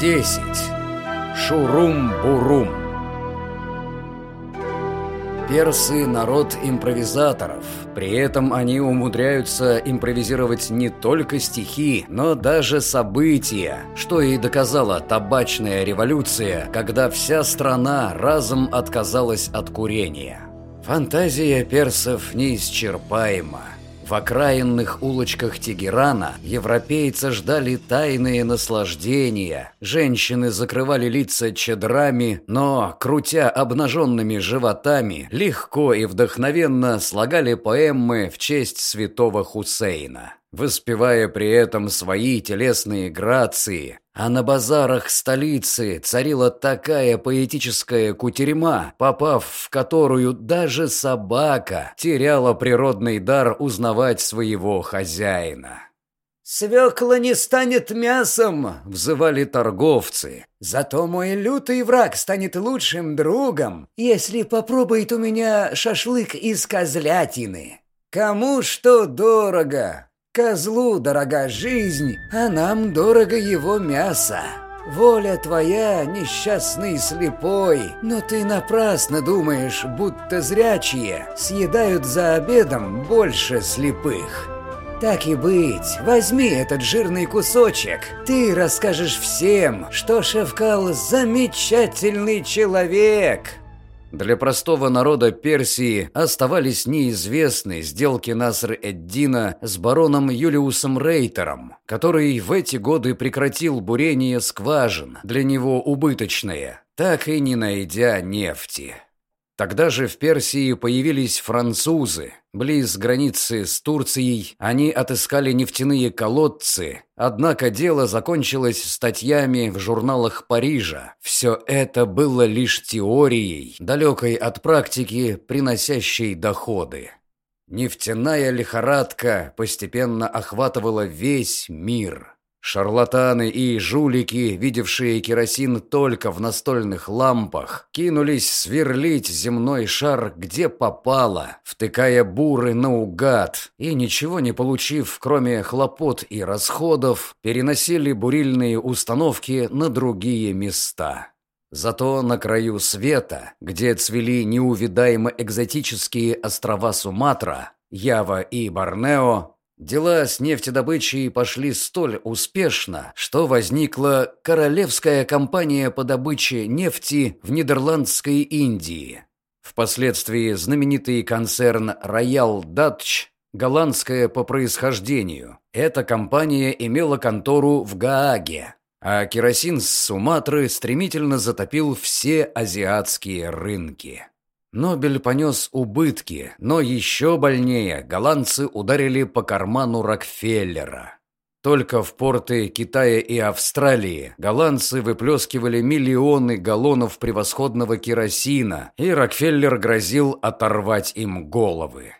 10. Шурум-бурум. Персы – народ импровизаторов. При этом они умудряются импровизировать не только стихи, но даже события, что и доказала табачная революция, когда вся страна разом отказалась от курения. Фантазия персов неисчерпаема. В окраинных улочках Тегерана европейцы ждали тайные наслаждения. Женщины закрывали лица чедрами, но, крутя обнаженными животами, легко и вдохновенно слагали поэмы в честь святого Хусейна воспевая при этом свои телесные грации, а на базарах столицы царила такая поэтическая кутерьма, попав в которую даже собака теряла природный дар узнавать своего хозяина. «Свекла не станет мясом!» – взывали торговцы. «Зато мой лютый враг станет лучшим другом, если попробует у меня шашлык из козлятины. Кому что дорого, Козлу дорога жизнь, а нам дорого его мясо. Воля твоя, несчастный слепой, но ты напрасно думаешь, будто зрячие съедают за обедом больше слепых. Так и быть, возьми этот жирный кусочек. Ты расскажешь всем, что Шевкал замечательный человек. Для простого народа Персии оставались неизвестны сделки Наср-эд-Дина с бароном Юлиусом Рейтером, который в эти годы прекратил бурение скважин, для него убыточные, так и не найдя нефти. Тогда же в Персии появились французы. Близ границы с Турцией они отыскали нефтяные колодцы, однако дело закончилось статьями в журналах Парижа. Все это было лишь теорией, далекой от практики, приносящей доходы. Нефтяная лихорадка постепенно охватывала весь мир – Шарлатаны и жулики, видевшие керосин только в настольных лампах, кинулись сверлить земной шар где попало, втыкая буры наугад, и, ничего не получив, кроме хлопот и расходов, переносили бурильные установки на другие места. Зато на краю света, где цвели неувидаемо экзотические острова Суматра, Ява и Борнео, Дела с нефтедобычей пошли столь успешно, что возникла Королевская компания по добыче нефти в Нидерландской Индии. Впоследствии знаменитый концерн Royal Dutch, голландская по происхождению. Эта компания имела контору в Гааге, а керосин с Суматры стремительно затопил все азиатские рынки. Нобель понес убытки, но еще больнее голландцы ударили по карману Рокфеллера. Только в порты Китая и Австралии голландцы выплескивали миллионы галлонов превосходного керосина, и Рокфеллер грозил оторвать им головы.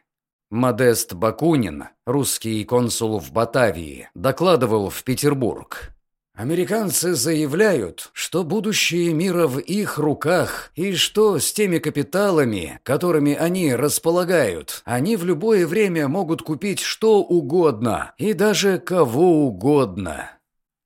Модест Бакунин, русский консул в Батавии, докладывал в Петербург. Американцы заявляют, что будущее мира в их руках, и что с теми капиталами, которыми они располагают, они в любое время могут купить что угодно, и даже кого угодно.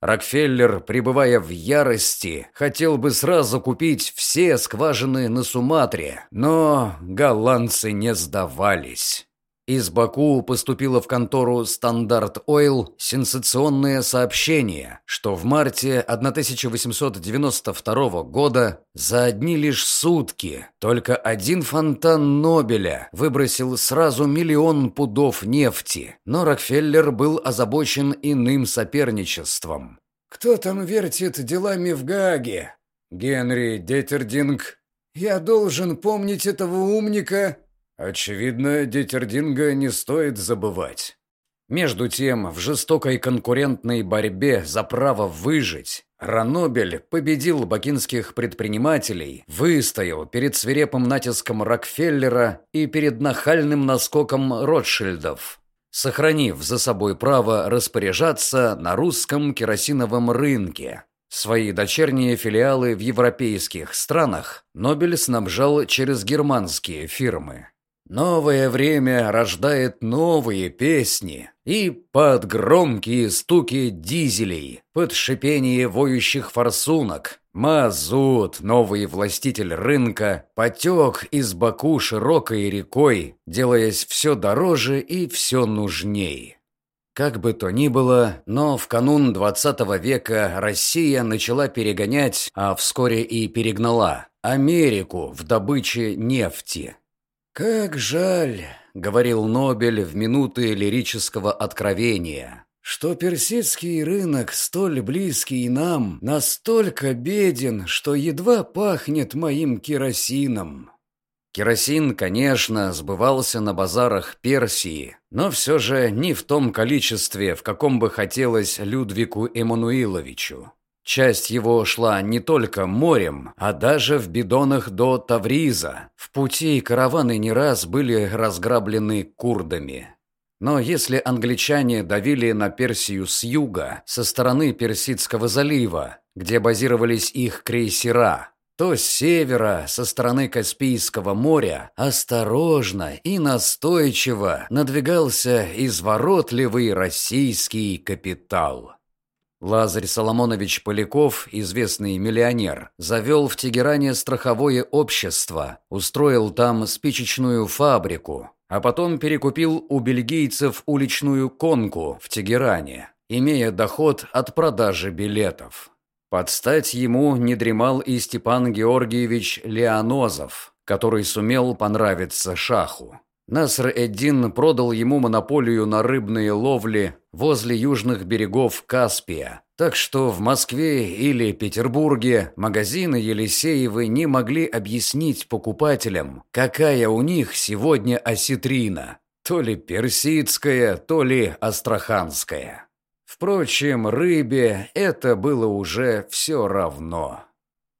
Рокфеллер, пребывая в ярости, хотел бы сразу купить все скважины на Суматре, но голландцы не сдавались. Из Баку поступило в контору «Стандарт Ойл» сенсационное сообщение, что в марте 1892 года за одни лишь сутки только один фонтан Нобеля выбросил сразу миллион пудов нефти, но Рокфеллер был озабочен иным соперничеством. «Кто там вертит делами в Гааге?» «Генри Детердинг». «Я должен помнить этого умника Очевидно, Детердинга не стоит забывать. Между тем, в жестокой конкурентной борьбе за право выжить, Ранобель победил бакинских предпринимателей, выстоял перед свирепым натиском Рокфеллера и перед нахальным наскоком Ротшильдов, сохранив за собой право распоряжаться на русском керосиновом рынке. Свои дочерние филиалы в европейских странах Нобель снабжал через германские фирмы. Новое время рождает новые песни, и под громкие стуки дизелей, под шипение воющих форсунок, Мазут, новый властитель рынка, потек из Баку широкой рекой, делаясь все дороже и все нужней. Как бы то ни было, но в канун 20 века Россия начала перегонять, а вскоре и перегнала, Америку в добыче нефти. «Как жаль», — говорил Нобель в минуты лирического откровения, что персидский рынок, столь близкий нам, настолько беден, что едва пахнет моим керосином. Керосин, конечно, сбывался на базарах Персии, но все же не в том количестве, в каком бы хотелось Людвику Эммануиловичу. Часть его шла не только морем, а даже в бидонах до Тавриза. В пути караваны не раз были разграблены курдами. Но если англичане давили на Персию с юга, со стороны Персидского залива, где базировались их крейсера, то с севера, со стороны Каспийского моря, осторожно и настойчиво надвигался изворотливый российский капитал. Лазарь Соломонович Поляков, известный миллионер, завел в Тегеране страховое общество, устроил там спичечную фабрику, а потом перекупил у бельгийцев уличную конку в Тегеране, имея доход от продажи билетов. Под стать ему не дремал и Степан Георгиевич Леонозов, который сумел понравиться шаху. Наср-эд-Дин продал ему монополию на рыбные ловли возле южных берегов Каспия, так что в Москве или Петербурге магазины Елисеевы не могли объяснить покупателям, какая у них сегодня осетрина, то ли персидская, то ли астраханская. Впрочем, рыбе это было уже все равно.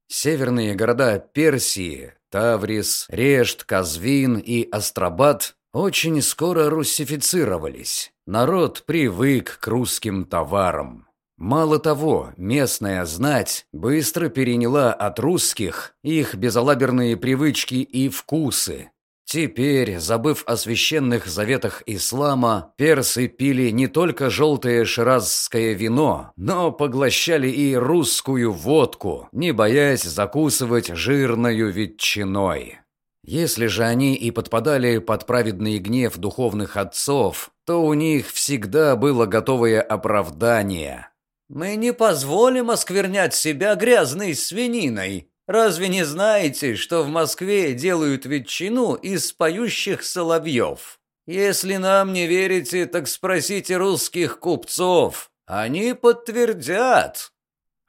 Северные города Персии, Таврис, Решт, Казвин и Астрабад очень скоро руссифицировались. Народ привык к русским товарам. Мало того, местная знать быстро переняла от русских их безалаберные привычки и вкусы. Теперь, забыв о священных заветах ислама, персы пили не только желтое ширазское вино, но поглощали и русскую водку, не боясь закусывать жирною ветчиной. Если же они и подпадали под праведный гнев духовных отцов, то у них всегда было готовое оправдание – мы не позволим осквернять себя грязной свининой. Разве не знаете, что в Москве делают ветчину из поющих соловьев? Если нам не верите, так спросите русских купцов. Они подтвердят.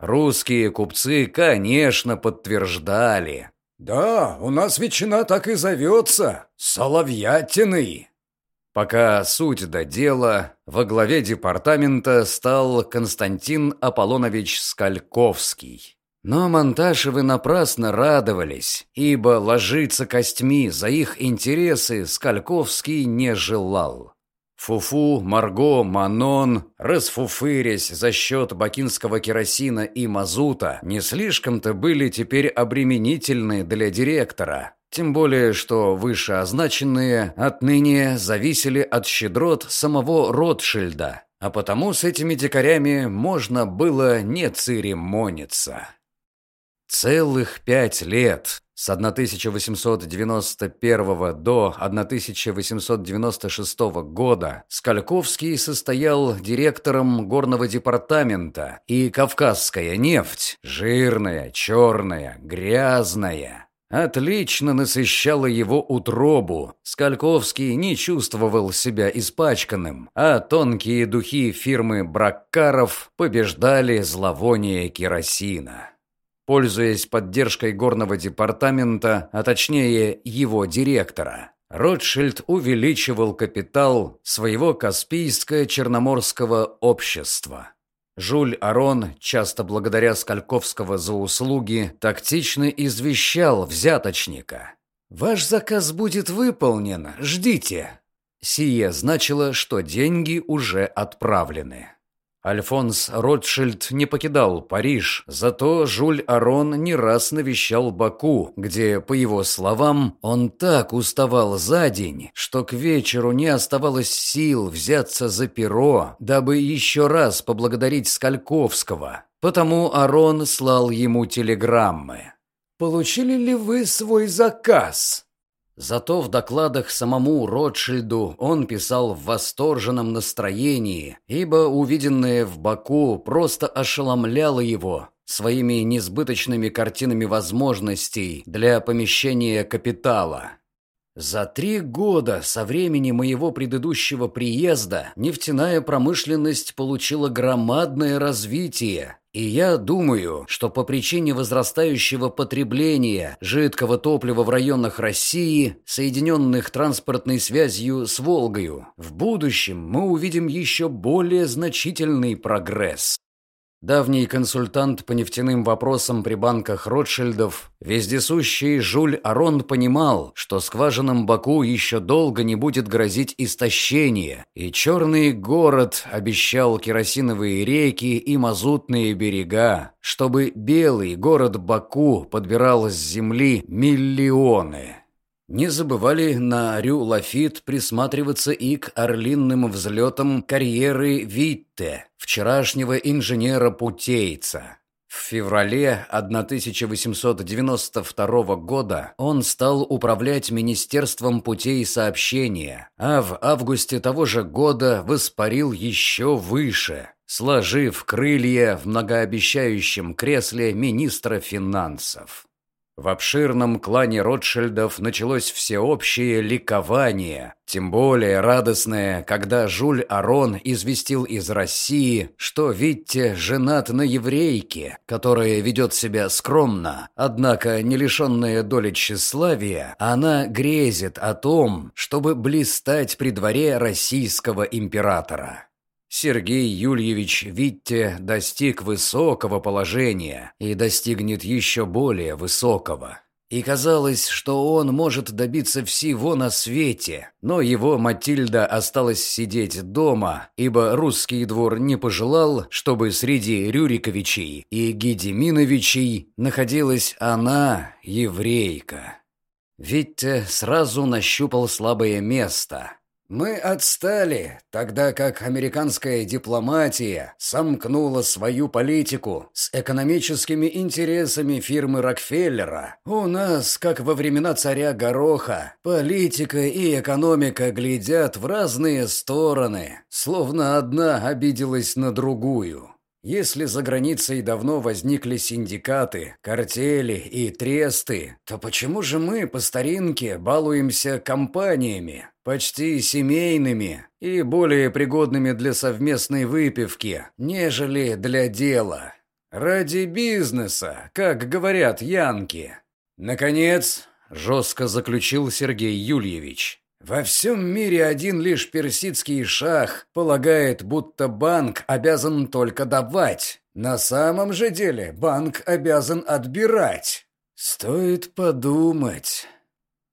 Русские купцы, конечно, подтверждали. Да, у нас ветчина так и зовется. Соловьятиной. Пока суть до дела, во главе департамента стал Константин Аполлонович Скальковский. Но Монташевы напрасно радовались, ибо ложиться костьми за их интересы Скальковский не желал. Фуфу, Марго, Манон, расфуфырясь за счет бакинского керосина и мазута, не слишком-то были теперь обременительны для директора. Тем более, что вышеозначенные отныне зависели от щедрот самого Ротшильда, а потому с этими дикарями можно было не церемониться. Целых пять лет, с 1891 до 1896 года, Скальковский состоял директором горного департамента, и Кавказская нефть, жирная, черная, грязная, отлично насыщала его утробу. Скальковский не чувствовал себя испачканным, а тонкие духи фирмы Браккаров побеждали зловоние керосина. Пользуясь поддержкой горного департамента, а точнее его директора, Ротшильд увеличивал капитал своего Каспийско-Черноморского общества. Жуль Арон, часто благодаря Скальковского за услуги, тактично извещал взяточника. «Ваш заказ будет выполнен, ждите». Сие значило, что деньги уже отправлены. Альфонс Ротшильд не покидал Париж, зато Жюль Арон не раз навещал Баку, где, по его словам, он так уставал за день, что к вечеру не оставалось сил взяться за перо, дабы еще раз поблагодарить Скальковского. Потому Арон слал ему телеграммы. «Получили ли вы свой заказ?» Зато в докладах самому Ротшильду он писал в восторженном настроении, ибо увиденное в Баку просто ошеломляло его своими несбыточными картинами возможностей для помещения капитала. За три года со времени моего предыдущего приезда нефтяная промышленность получила громадное развитие, и я думаю, что по причине возрастающего потребления жидкого топлива в районах России, соединенных транспортной связью с Волгою, в будущем мы увидим еще более значительный прогресс. Давний консультант по нефтяным вопросам при банках Ротшильдов, вездесущий Жуль Арон понимал, что скважинам Баку еще долго не будет грозить истощение, и черный город обещал керосиновые реки и мазутные берега, чтобы белый город Баку подбирал с земли миллионы. Не забывали на Рю-Лафит присматриваться и к орлинным взлетам карьеры Витте, вчерашнего инженера-путейца. В феврале 1892 года он стал управлять Министерством путей сообщения, а в августе того же года воспарил еще выше, сложив крылья в многообещающем кресле министра финансов. В обширном клане Ротшильдов началось всеобщее ликование, тем более радостное, когда Жуль Арон известил из России, что Витте женат на еврейке, которая ведет себя скромно, однако не лишенная доли тщеславия, она грезит о том, чтобы блистать при дворе российского императора. Сергей Юльевич Витте достиг высокого положения и достигнет еще более высокого. И казалось, что он может добиться всего на свете, но его Матильда осталась сидеть дома, ибо русский двор не пожелал, чтобы среди Рюриковичей и Гедеминовичей находилась она, еврейка. Витте сразу нащупал слабое место – мы отстали, тогда как американская дипломатия сомкнула свою политику с экономическими интересами фирмы Рокфеллера. У нас, как во времена царя Гороха, политика и экономика глядят в разные стороны, словно одна обиделась на другую. Если за границей давно возникли синдикаты, картели и тресты, то почему же мы по старинке балуемся компаниями, почти семейными и более пригодными для совместной выпивки, нежели для дела? Ради бизнеса, как говорят янки. Наконец, жестко заключил Сергей Юльевич. Во всем мире один лишь персидский шах полагает, будто банк обязан только давать. На самом же деле банк обязан отбирать. Стоит подумать.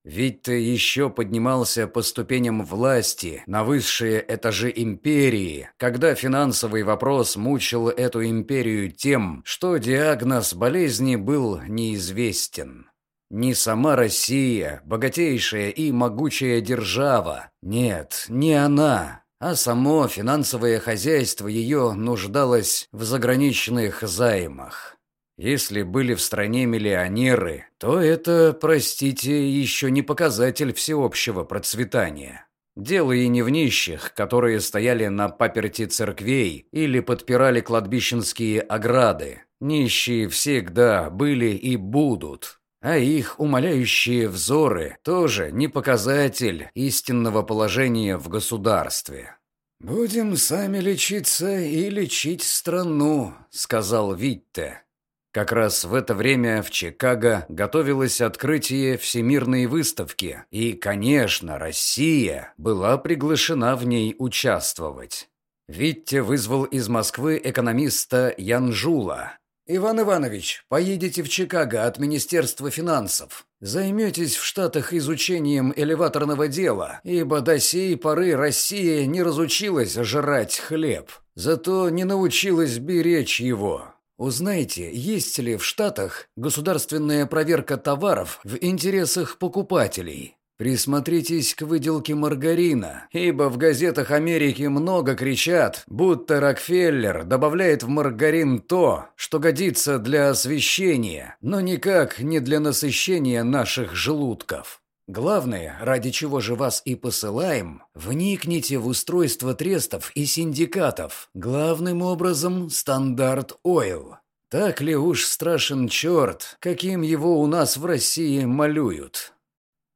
Ведь ты еще поднимался по ступеням власти на высшие этажи империи, когда финансовый вопрос мучил эту империю тем, что диагноз болезни был неизвестен. Не сама Россия, богатейшая и могучая держава. Нет, не она. А само финансовое хозяйство ее нуждалось в заграничных займах. Если были в стране миллионеры, то это, простите, еще не показатель всеобщего процветания. Дело и не в нищих, которые стояли на паперти церквей или подпирали кладбищенские ограды. Нищие всегда были и будут. А их умоляющие взоры тоже не показатель истинного положения в государстве. «Будем сами лечиться и лечить страну», — сказал Витте. Как раз в это время в Чикаго готовилось открытие Всемирной выставки, и, конечно, Россия была приглашена в ней участвовать. Витте вызвал из Москвы экономиста Янжула, «Иван Иванович, поедете в Чикаго от Министерства финансов. Займетесь в Штатах изучением элеваторного дела, ибо до сей поры Россия не разучилась жрать хлеб, зато не научилась беречь его. Узнайте, есть ли в Штатах государственная проверка товаров в интересах покупателей. Присмотритесь к выделке маргарина, ибо в газетах Америки много кричат, будто Рокфеллер добавляет в маргарин то, что годится для освещения, но никак не для насыщения наших желудков. Главное, ради чего же вас и посылаем, вникните в устройство трестов и синдикатов, главным образом стандарт Ойл. Так ли уж страшен черт, каким его у нас в России малюют?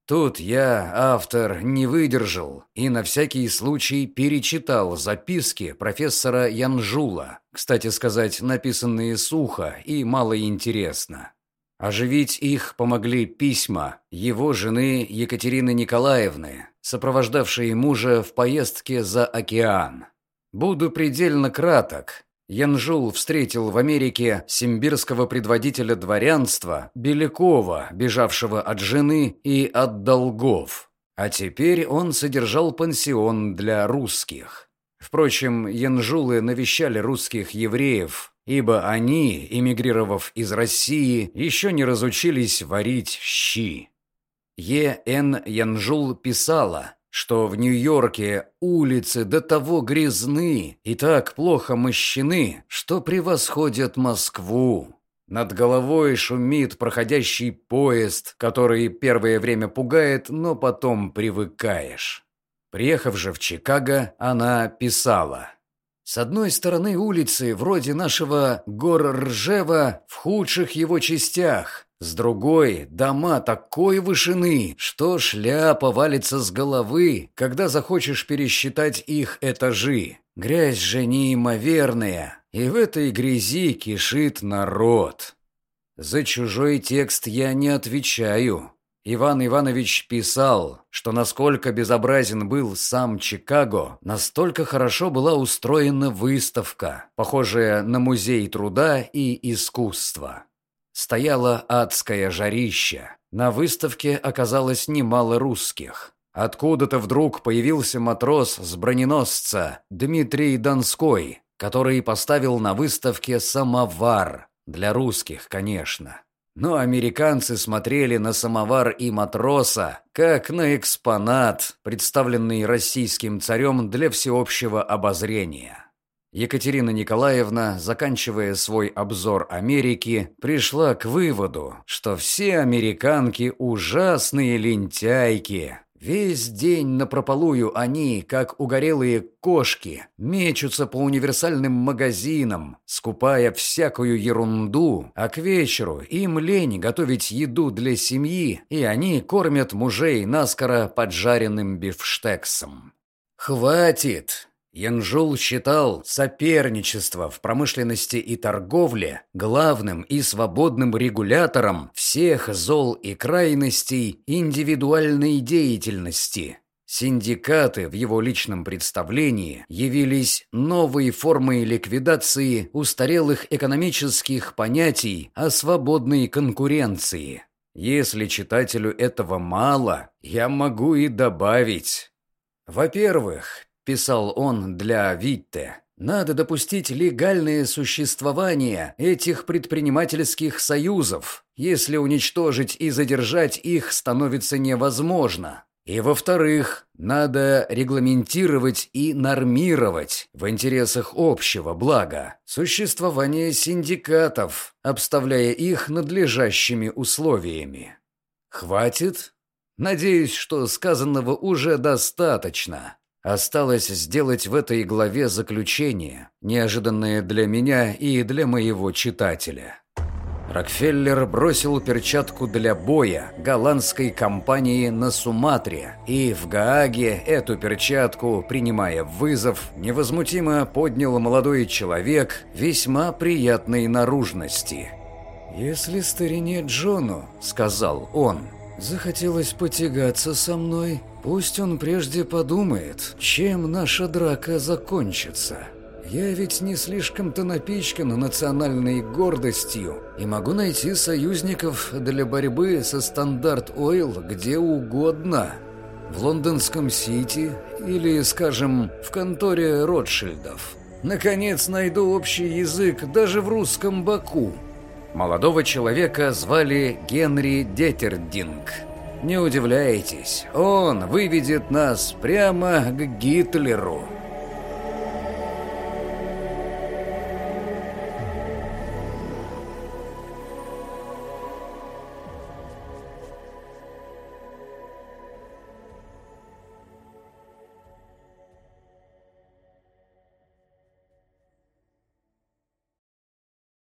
Тут я, автор, не выдержал и на всякий случай перечитал записки профессора Янжула, кстати сказать, написанные сухо и малоинтересно. Оживить их помогли письма его жены Екатерины Николаевны, сопровождавшей мужа в поездке за океан. Буду предельно краток, Янжул встретил в Америке симбирского предводителя дворянства Белякова, бежавшего от жены и от долгов. А теперь он содержал пансион для русских. Впрочем, янжулы навещали русских евреев, ибо они, эмигрировав из России, еще не разучились варить щи. Е. Н. Янжул писала, что в Нью-Йорке улицы до того грязны и так плохо мощены, что превосходят Москву. Над головой шумит проходящий поезд, который первое время пугает, но потом привыкаешь. Приехав же в Чикаго, она писала. С одной стороны улицы, вроде нашего Гор-Ржева, в худших его частях, с другой – дома такой вышины, что шляпа валится с головы, когда захочешь пересчитать их этажи. Грязь же неимоверная, и в этой грязи кишит народ. За чужой текст я не отвечаю. Иван Иванович писал, что насколько безобразен был сам Чикаго, настолько хорошо была устроена выставка, похожая на музей труда и искусства. Стояло адское жарище. На выставке оказалось немало русских. Откуда-то вдруг появился матрос с броненосца Дмитрий Донской, который поставил на выставке самовар. Для русских, конечно. Но американцы смотрели на самовар и матроса, как на экспонат, представленный российским царем для всеобщего обозрения. Екатерина Николаевна, заканчивая свой обзор Америки, пришла к выводу, что все американки ужасные лентяйки. Весь день напропалую они, как угорелые кошки, мечутся по универсальным магазинам, скупая всякую ерунду, а к вечеру им лень готовить еду для семьи, и они кормят мужей наскоро поджаренным бифштексом. «Хватит!» Янжул считал соперничество в промышленности и торговле главным и свободным регулятором всех зол и крайностей индивидуальной деятельности. Синдикаты в его личном представлении явились новой формой ликвидации устарелых экономических понятий о свободной конкуренции. Если читателю этого мало, я могу и добавить. Во-первых, писал он для Витте, надо допустить легальное существование этих предпринимательских союзов, если уничтожить и задержать их становится невозможно. И во-вторых, надо регламентировать и нормировать в интересах общего блага существование синдикатов, обставляя их надлежащими условиями. Хватит? Надеюсь, что сказанного уже достаточно. Осталось сделать в этой главе заключение, неожиданное для меня и для моего читателя. Рокфеллер бросил перчатку для боя голландской компании на Суматре, и в Гааге эту перчатку, принимая вызов, невозмутимо поднял молодой человек весьма приятной наружности. «Если старине Джону, — сказал он, — захотелось потягаться со мной, Пусть он прежде подумает, чем наша драка закончится. Я ведь не слишком-то напичкан национальной гордостью и могу найти союзников для борьбы со Стандарт Ойл где угодно. В лондонском Сити или, скажем, в конторе Ротшильдов. Наконец найду общий язык даже в русском Баку. Молодого человека звали Генри Детердинг. Не удивляйтесь, он выведет нас прямо к Гитлеру.